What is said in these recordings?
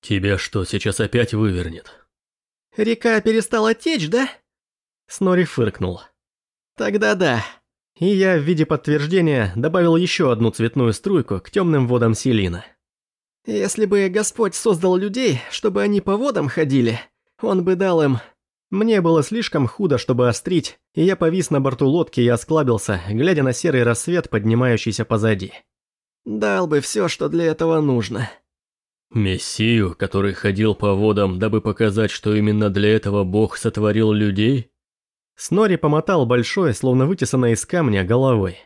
Тебя что, сейчас опять вывернет? Река перестала течь, да? Снори фыркнул. Тогда да. И я в виде подтверждения добавил еще одну цветную струйку к темным водам Селина. Если бы Господь создал людей, чтобы они по водам ходили, он бы дал им... Мне было слишком худо, чтобы острить, и я повис на борту лодки и осклабился, глядя на серый рассвет, поднимающийся позади. Дал бы все, что для этого нужно. Мессию, который ходил по водам, дабы показать, что именно для этого Бог сотворил людей? Снори помотал большой, словно вытесанной из камня, головой.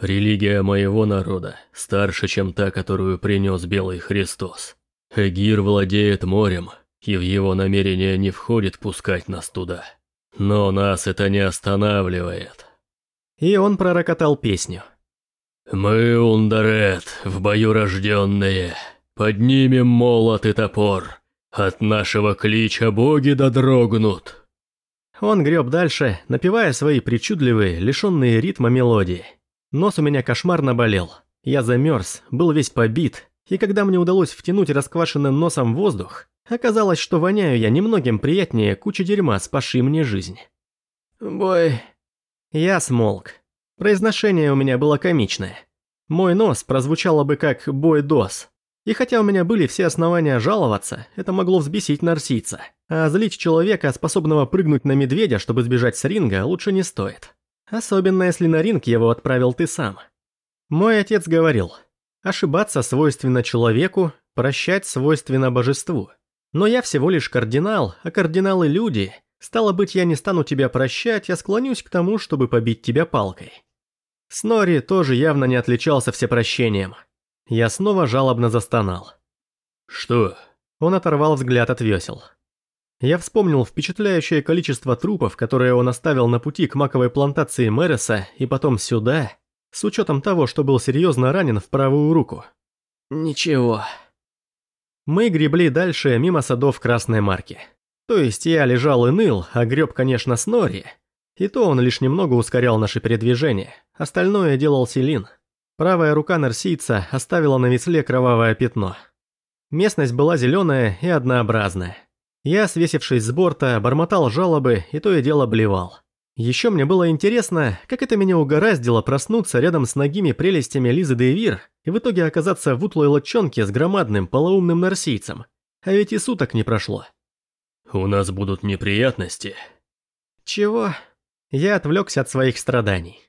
Религия моего народа старше, чем та, которую принес Белый Христос. Эгир владеет морем, и в его намерение не входит пускать нас туда. Но нас это не останавливает. И он пророкотал песню. «Мы, Ундарет, в бою рожденные, поднимем молот и топор. От нашего клича боги додрогнут». Он греб дальше, напевая свои причудливые, лишенные ритма мелодии. Нос у меня кошмарно болел. Я замерз, был весь побит, и когда мне удалось втянуть расквашенным носом воздух, Оказалось, что воняю я немногим приятнее кучи дерьма, спасшей мне жизнь. Бой... Я смолк. Произношение у меня было комичное. Мой нос прозвучало бы как «бой-дос». И хотя у меня были все основания жаловаться, это могло взбесить нарсийца. А злить человека, способного прыгнуть на медведя, чтобы сбежать с ринга, лучше не стоит. Особенно если на ринг его отправил ты сам. Мой отец говорил, ошибаться свойственно человеку, прощать свойственно божеству. Но я всего лишь кардинал, а кардиналы люди. Стало быть, я не стану тебя прощать, я склонюсь к тому, чтобы побить тебя палкой. Снори тоже явно не отличался всепрощением. Я снова жалобно застонал. «Что?» Он оторвал взгляд от весел. Я вспомнил впечатляющее количество трупов, которые он оставил на пути к маковой плантации Мэреса и потом сюда, с учетом того, что был серьезно ранен в правую руку. «Ничего», мы гребли дальше мимо садов Красной Марки. То есть я лежал и ныл, а греб, конечно, с Нори. И то он лишь немного ускорял наше передвижение. Остальное делал Селин. Правая рука нарсийца оставила на весле кровавое пятно. Местность была зеленая и однообразная. Я, свесившись с борта, бормотал жалобы и то и дело блевал. Еще мне было интересно, как это меня угораздило проснуться рядом с ногими прелестями Лизы Дейвир и в итоге оказаться в утлой лодчонке с громадным полоумным нарсийцем. А ведь и суток не прошло. «У нас будут неприятности». «Чего?» Я отвлекся от своих страданий.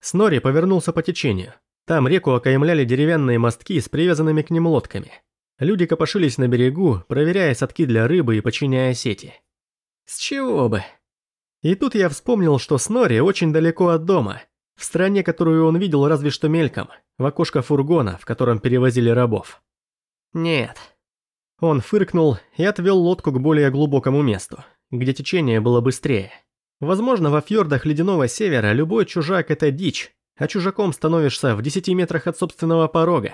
Снори повернулся по течению. Там реку окаймляли деревянные мостки с привязанными к ним лодками. Люди копошились на берегу, проверяя садки для рыбы и починяя сети. «С чего бы?» И тут я вспомнил, что Снори очень далеко от дома, в стране, которую он видел разве что мельком, в окошко фургона, в котором перевозили рабов. Нет. Он фыркнул и отвел лодку к более глубокому месту, где течение было быстрее. Возможно, во фьордах Ледяного Севера любой чужак – это дичь, а чужаком становишься в 10 метрах от собственного порога.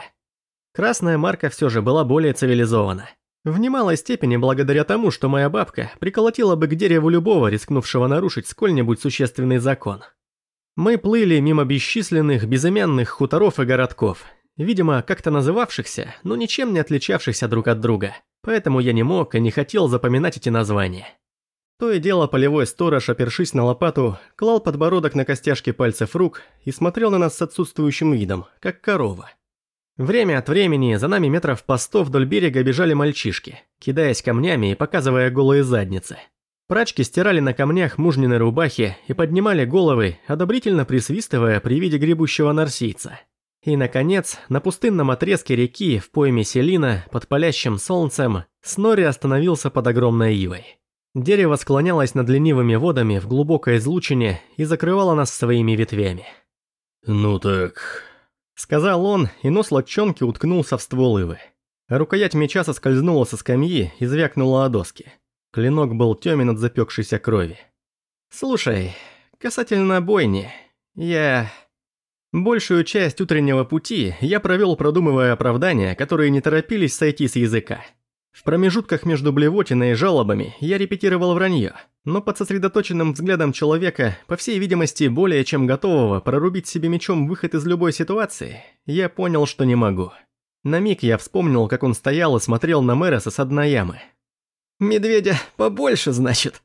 Красная марка все же была более цивилизована. В немалой степени благодаря тому, что моя бабка приколотила бы к дереву любого, рискнувшего нарушить сколь-нибудь существенный закон. Мы плыли мимо бесчисленных безымянных хуторов и городков, видимо, как-то называвшихся, но ничем не отличавшихся друг от друга, поэтому я не мог и не хотел запоминать эти названия. То и дело полевой сторож, опершись на лопату, клал подбородок на костяшки пальцев рук и смотрел на нас с отсутствующим видом, как корова. Время от времени за нами метров по сто вдоль берега бежали мальчишки, кидаясь камнями и показывая голые задницы. Прачки стирали на камнях мужнины рубахи и поднимали головы, одобрительно присвистывая при виде гребущего нарсийца. И, наконец, на пустынном отрезке реки в пойме Селина, под палящим солнцем, Снори остановился под огромной ивой. Дерево склонялось над ленивыми водами в глубокой излучине и закрывало нас своими ветвями. «Ну так, Сказал он, и нос лодчонки уткнулся в ствол ивы. рукоять меча соскользнула со скамьи и звякнула о доски. Клинок был тёмен от запекшейся крови. «Слушай, касательно бойни, я...» Большую часть утреннего пути я провел, продумывая оправдания, которые не торопились сойти с языка. В промежутках между блевотиной и жалобами я репетировал вранье, но под сосредоточенным взглядом человека, по всей видимости, более чем готового прорубить себе мечом выход из любой ситуации, я понял, что не могу. На миг я вспомнил, как он стоял и смотрел на Мэреса с дна ямы. «Медведя побольше, значит?»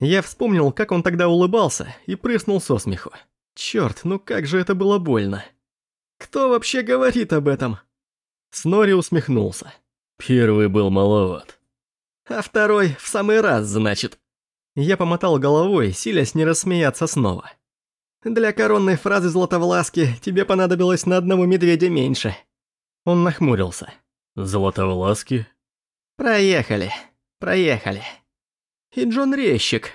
Я вспомнил, как он тогда улыбался и прыснул со смеху. Черт, ну как же это было больно. Кто вообще говорит об этом? Снори усмехнулся. Первый был маловат. А второй в самый раз, значит. Я помотал головой, силясь не рассмеяться снова. Для коронной фразы Златовласки тебе понадобилось на одного медведя меньше. Он нахмурился. Златовласки? Проехали, проехали. И Джон Резчик.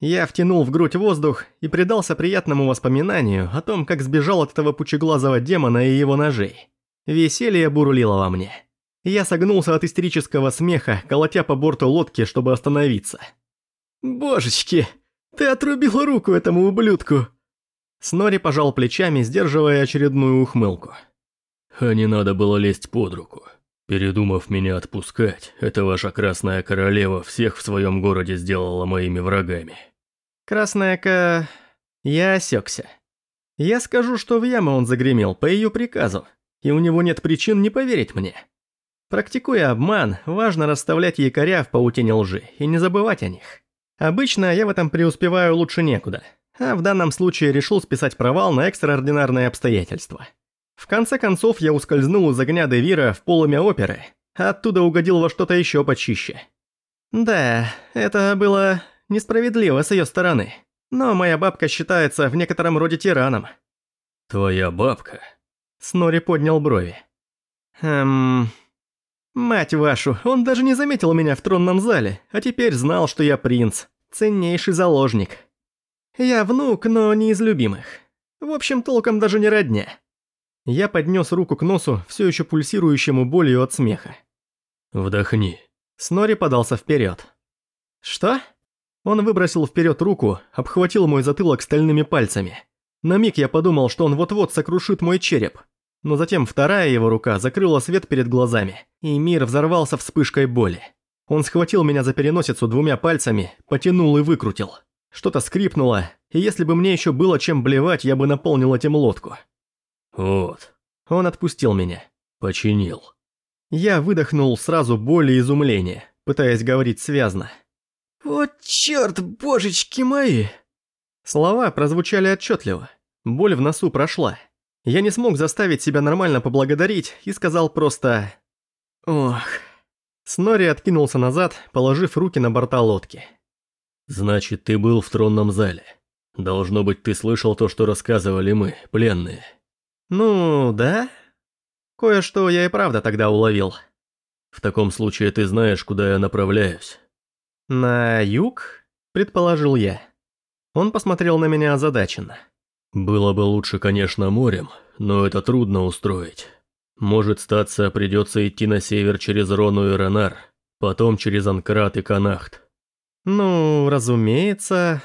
Я втянул в грудь воздух и предался приятному воспоминанию о том, как сбежал от этого пучеглазого демона и его ножей. Веселье бурлило во мне. Я согнулся от истерического смеха, колотя по борту лодки, чтобы остановиться. «Божечки, ты отрубил руку этому ублюдку!» Снори пожал плечами, сдерживая очередную ухмылку. «А не надо было лезть под руку. Передумав меня отпускать, эта ваша Красная Королева всех в своем городе сделала моими врагами». «Красная Ка...» Я осекся. Я скажу, что в яму он загремел по ее приказу, и у него нет причин не поверить мне. Практикуя обман, важно расставлять якоря в паутине лжи и не забывать о них. Обычно я в этом преуспеваю лучше некуда, а в данном случае решил списать провал на экстраординарные обстоятельства. В конце концов я ускользнул из огня Девира в полымя оперы, а оттуда угодил во что-то еще почище. Да, это было несправедливо с ее стороны, но моя бабка считается в некотором роде тираном. «Твоя бабка?» Снори поднял брови. Эм... Мать вашу, он даже не заметил меня в тронном зале, а теперь знал, что я принц, ценнейший заложник. Я внук, но не из любимых. В общем, толком даже не родня. Я поднес руку к носу, все еще пульсирующему болью от смеха. «Вдохни». Снори подался вперед. «Что?» Он выбросил вперед руку, обхватил мой затылок стальными пальцами. На миг я подумал, что он вот-вот сокрушит мой череп, но затем вторая его рука закрыла свет перед глазами, и мир взорвался вспышкой боли. Он схватил меня за переносицу двумя пальцами, потянул и выкрутил. Что-то скрипнуло, и если бы мне еще было чем блевать, я бы наполнил этим лодку. Вот. Он отпустил меня. Починил. Я выдохнул сразу боль и изумление, пытаясь говорить связно. «Вот черт, божечки мои!» Слова прозвучали отчетливо. Боль в носу прошла. Я не смог заставить себя нормально поблагодарить и сказал просто «Ох». Снори откинулся назад, положив руки на борта лодки. «Значит, ты был в тронном зале. Должно быть, ты слышал то, что рассказывали мы, пленные». «Ну, да. Кое-что я и правда тогда уловил». «В таком случае ты знаешь, куда я направляюсь». «На юг?» – предположил я. Он посмотрел на меня озадаченно. Было бы лучше, конечно, морем, но это трудно устроить. Может статься, придется идти на север через Рону и Ронар, потом через Анкрат и Канахт. Ну, разумеется...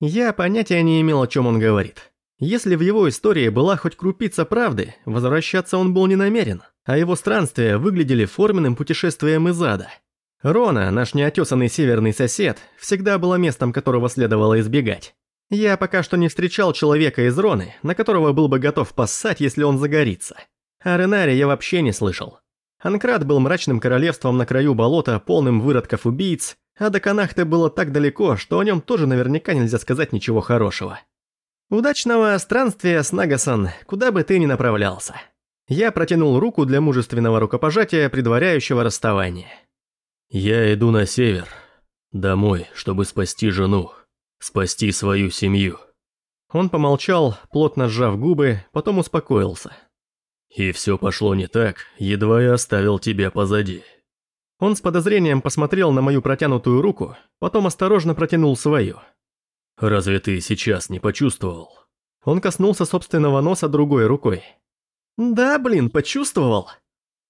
Я понятия не имел, о чем он говорит. Если в его истории была хоть крупица правды, возвращаться он был не намерен, а его странствия выглядели форменным путешествием из ада. Рона, наш неотесанный северный сосед, всегда было местом, которого следовало избегать. Я пока что не встречал человека из Роны, на которого был бы готов поссать, если он загорится. О Ренаре я вообще не слышал. Анкрат был мрачным королевством на краю болота, полным выродков-убийц, а до Канахты было так далеко, что о нем тоже наверняка нельзя сказать ничего хорошего. Удачного странствия, Снагасан, куда бы ты ни направлялся. Я протянул руку для мужественного рукопожатия, предваряющего расставание. Я иду на север, домой, чтобы спасти жену. Спасти свою семью. Он помолчал, плотно сжав губы, потом успокоился. И все пошло не так, едва я оставил тебя позади. Он с подозрением посмотрел на мою протянутую руку, потом осторожно протянул свою. «Разве ты сейчас не почувствовал?» Он коснулся собственного носа другой рукой. «Да, блин, почувствовал.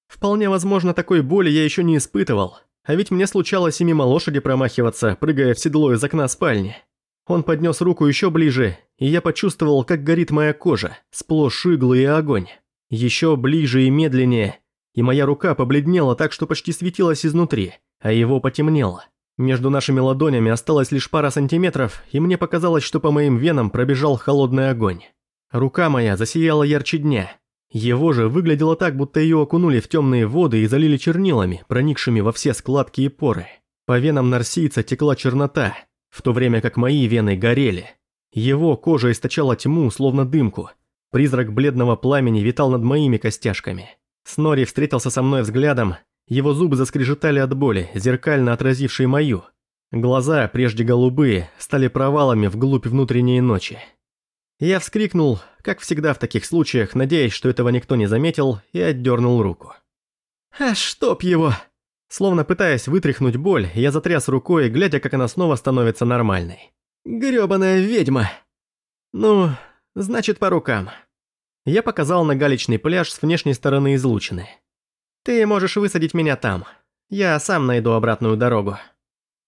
Вполне возможно, такой боли я еще не испытывал, а ведь мне случалось и мимо лошади промахиваться, прыгая в седло из окна спальни. Он поднес руку еще ближе, и я почувствовал, как горит моя кожа, сплошь иглы и огонь. Еще ближе и медленнее, и моя рука побледнела так, что почти светилась изнутри, а его потемнело. Между нашими ладонями осталось лишь пара сантиметров, и мне показалось, что по моим венам пробежал холодный огонь. Рука моя засияла ярче дня, Его же выглядело так, будто ее окунули в темные воды и залили чернилами, проникшими во все складки и поры. По венам нарсийца текла чернота, в то время как мои вены горели. Его кожа источала тьму, словно дымку. Призрак бледного пламени витал над моими костяшками. Снори встретился со мной взглядом, его зубы заскрежетали от боли, зеркально отразившей мою. Глаза, прежде голубые, стали провалами вглубь внутренней ночи. Я вскрикнул, как всегда в таких случаях, надеясь, что этого никто не заметил, и отдернул руку. «А чтоб его!» Словно пытаясь вытряхнуть боль, я затряс рукой, глядя, как она снова становится нормальной. «Грёбаная ведьма!» «Ну, значит, по рукам». Я показал на галечный пляж с внешней стороны излучины. «Ты можешь высадить меня там. Я сам найду обратную дорогу».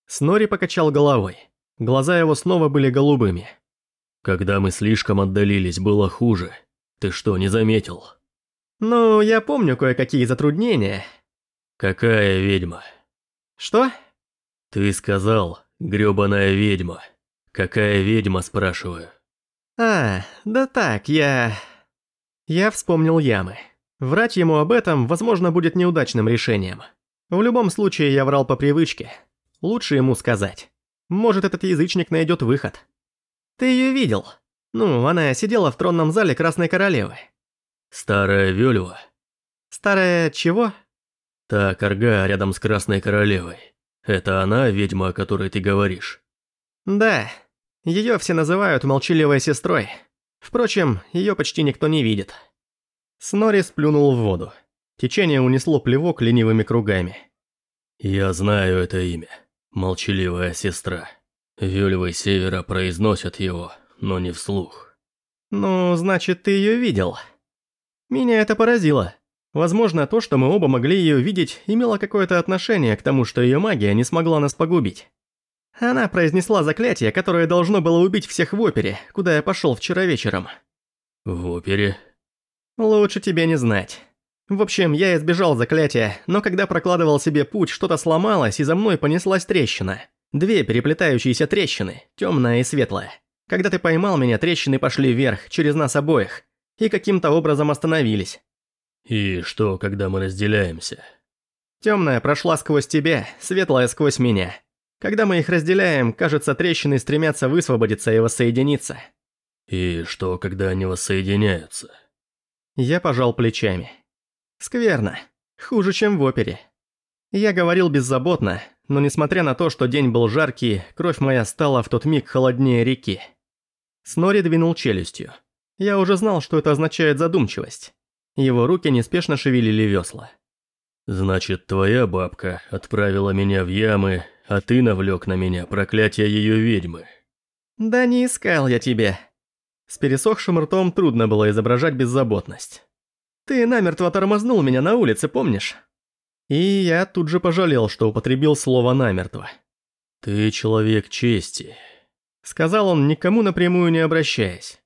Снори покачал головой. Глаза его снова были голубыми. Когда мы слишком отдалились, было хуже. Ты что, не заметил? Ну, я помню кое-какие затруднения. Какая ведьма? Что? Ты сказал, грёбаная ведьма. Какая ведьма, спрашиваю? А, да так, я... Я вспомнил ямы. Врать ему об этом, возможно, будет неудачным решением. В любом случае, я врал по привычке. Лучше ему сказать. Может, этот язычник найдет выход. Ты ее видел? Ну, она сидела в тронном зале Красной Королевы. Старая Вёлева? Старая чего? Та корга рядом с Красной Королевой. Это она, ведьма, о которой ты говоришь? Да. Ее все называют молчаливой сестрой. Впрочем, ее почти никто не видит. Снори сплюнул в воду. Течение унесло плевок ленивыми кругами. Я знаю это имя. Молчаливая сестра. Вельвы Севера произносят его, но не вслух. «Ну, значит, ты ее видел?» Меня это поразило. Возможно, то, что мы оба могли ее видеть, имело какое-то отношение к тому, что ее магия не смогла нас погубить. Она произнесла заклятие, которое должно было убить всех в опере, куда я пошел вчера вечером. В опере? Лучше тебе не знать. В общем, я избежал заклятия, но когда прокладывал себе путь, что-то сломалось, и за мной понеслась трещина. Две переплетающиеся трещины, темная и светлая. Когда ты поймал меня, трещины пошли вверх, через нас обоих, и каким-то образом остановились. И что, когда мы разделяемся? Темная прошла сквозь тебя, светлая сквозь меня. Когда мы их разделяем, кажется, трещины стремятся высвободиться и воссоединиться. И что, когда они воссоединяются? Я пожал плечами. Скверно. Хуже, чем в опере. Я говорил беззаботно, но несмотря на то, что день был жаркий, кровь моя стала в тот миг холоднее реки. Снори двинул челюстью. Я уже знал, что это означает задумчивость. Его руки неспешно шевелили весла. «Значит, твоя бабка отправила меня в ямы, а ты навлек на меня проклятие ее ведьмы». «Да не искал я тебя». С пересохшим ртом трудно было изображать беззаботность. «Ты намертво тормознул меня на улице, помнишь?» И я тут же пожалел, что употребил слово «намертво». «Ты человек чести», — сказал он, никому напрямую не обращаясь.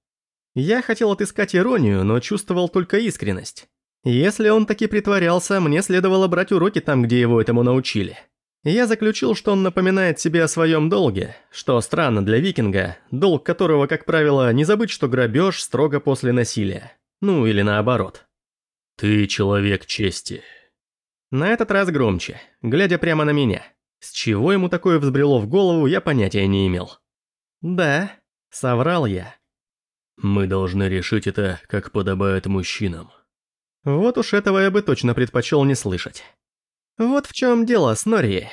Я хотел отыскать иронию, но чувствовал только искренность. Если он таки притворялся, мне следовало брать уроки там, где его этому научили. Я заключил, что он напоминает себе о своем долге, что странно для викинга, долг которого, как правило, не забыть, что грабеж строго после насилия. Ну или наоборот. «Ты человек чести», на этот раз громче, глядя прямо на меня. С чего ему такое взбрело в голову, я понятия не имел. «Да», — соврал я. «Мы должны решить это, как подобает мужчинам». Вот уж этого я бы точно предпочел не слышать. Вот в чем дело, Снорри.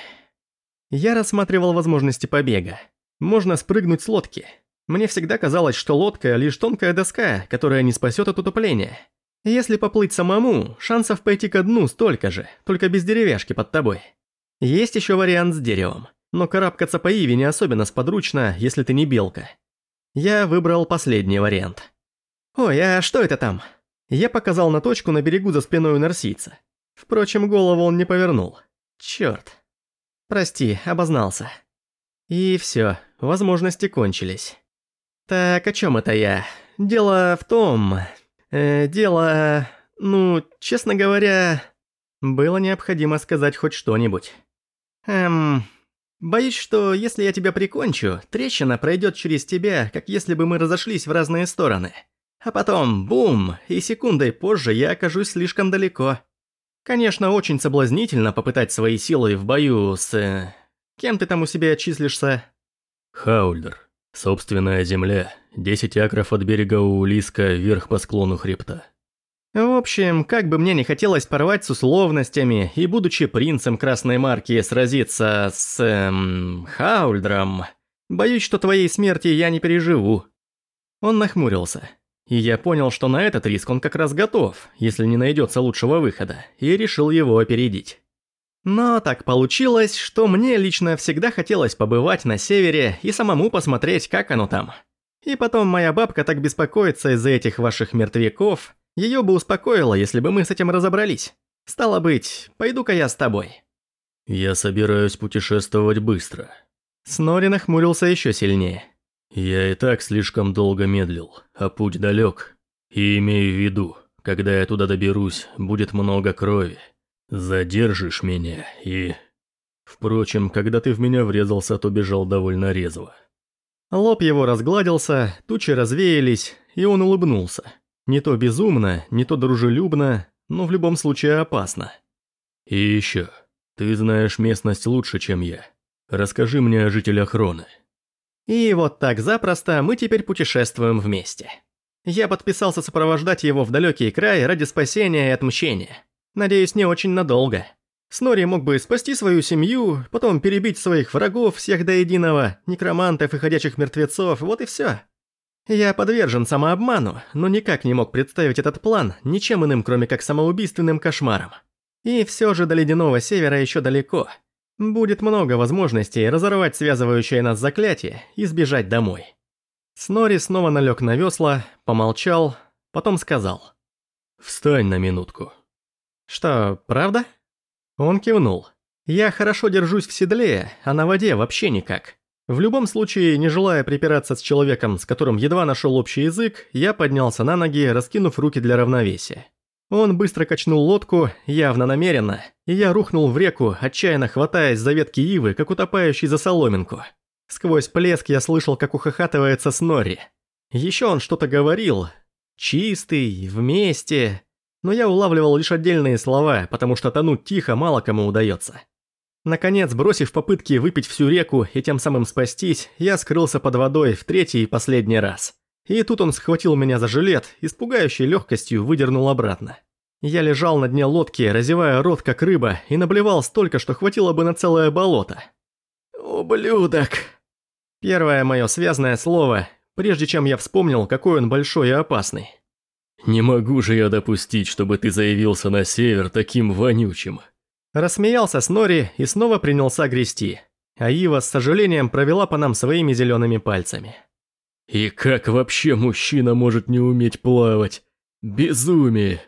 Я рассматривал возможности побега. Можно спрыгнуть с лодки. Мне всегда казалось, что лодка – лишь тонкая доска, которая не спасет от утопления. Если поплыть самому, шансов пойти ко дну столько же, только без деревяшки под тобой. Есть еще вариант с деревом, но карабкаться по Иве не особенно сподручно, если ты не белка. Я выбрал последний вариант. «Ой, а что это там?» Я показал на точку на берегу за спиной у нарсийца. Впрочем, голову он не повернул. Чёрт. Прости, обознался. И всё, возможности кончились. Так, о чём это я? Дело в том... Э, дело... Ну, честно говоря... Было необходимо сказать хоть что-нибудь. Эм... Боюсь, что если я тебя прикончу, трещина пройдет через тебя, как если бы мы разошлись в разные стороны. А потом бум, и секундой позже я окажусь слишком далеко. Конечно, очень соблазнительно попытать свои силы в бою с... Э, кем ты там у себя числишься? Хаульдер. Собственная земля. 10 акров от берега Улиска вверх по склону хребта. В общем, как бы мне не хотелось порвать с условностями и, будучи принцем Красной Марки, сразиться с... Эм, Хаульдром, боюсь, что твоей смерти я не переживу. Он нахмурился. И я понял, что на этот риск он как раз готов, если не найдется лучшего выхода, и решил его опередить. Но так получилось, что мне лично всегда хотелось побывать на севере и самому посмотреть, как оно там. И потом моя бабка так беспокоится из-за этих ваших мертвяков, ее бы успокоило, если бы мы с этим разобрались. Стало быть, пойду-ка я с тобой. Я собираюсь путешествовать быстро. Снори нахмурился еще сильнее. Я и так слишком долго медлил, а путь далек. И имею в виду, когда я туда доберусь, будет много крови. Задержишь меня и... Впрочем, когда ты в меня врезался, то бежал довольно резво. Лоб его разгладился, тучи развеялись, и он улыбнулся. Не то безумно, не то дружелюбно, но в любом случае опасно. И еще, ты знаешь местность лучше, чем я. Расскажи мне о жителях Роны. И вот так запросто мы теперь путешествуем вместе. Я подписался сопровождать его в далекий край ради спасения и отмщения. Надеюсь, не очень надолго. Снори мог бы спасти свою семью, потом перебить своих врагов всех до единого, некромантов и ходячих мертвецов, вот и все. Я подвержен самообману, но никак не мог представить этот план ничем иным, кроме как самоубийственным кошмаром. И все же до Ледяного Севера еще далеко – Будет много возможностей разорвать связывающее нас заклятие и сбежать домой. Снори снова налег на весла, помолчал, потом сказал. «Встань на минутку». «Что, правда?» Он кивнул. «Я хорошо держусь в седле, а на воде вообще никак. В любом случае, не желая припираться с человеком, с которым едва нашел общий язык, я поднялся на ноги, раскинув руки для равновесия. Он быстро качнул лодку, явно намеренно, и я рухнул в реку, отчаянно хватаясь за ветки ивы, как утопающий за соломинку. Сквозь плеск я слышал, как ухахатывается Снори. Еще он что-то говорил. «Чистый», «вместе». Но я улавливал лишь отдельные слова, потому что тонуть тихо мало кому удается. Наконец, бросив попытки выпить всю реку и тем самым спастись, я скрылся под водой в третий и последний раз. И тут он схватил меня за жилет и с пугающей легкостью выдернул обратно. Я лежал на дне лодки, разевая рот как рыба, и наблевал столько, что хватило бы на целое болото. «Ублюдок!» Первое мое связное слово, прежде чем я вспомнил, какой он большой и опасный. «Не могу же я допустить, чтобы ты заявился на север таким вонючим!» Рассмеялся Снори и снова принялся грести, а Ива с сожалением провела по нам своими зелеными пальцами. И как вообще мужчина может не уметь плавать? Безумие.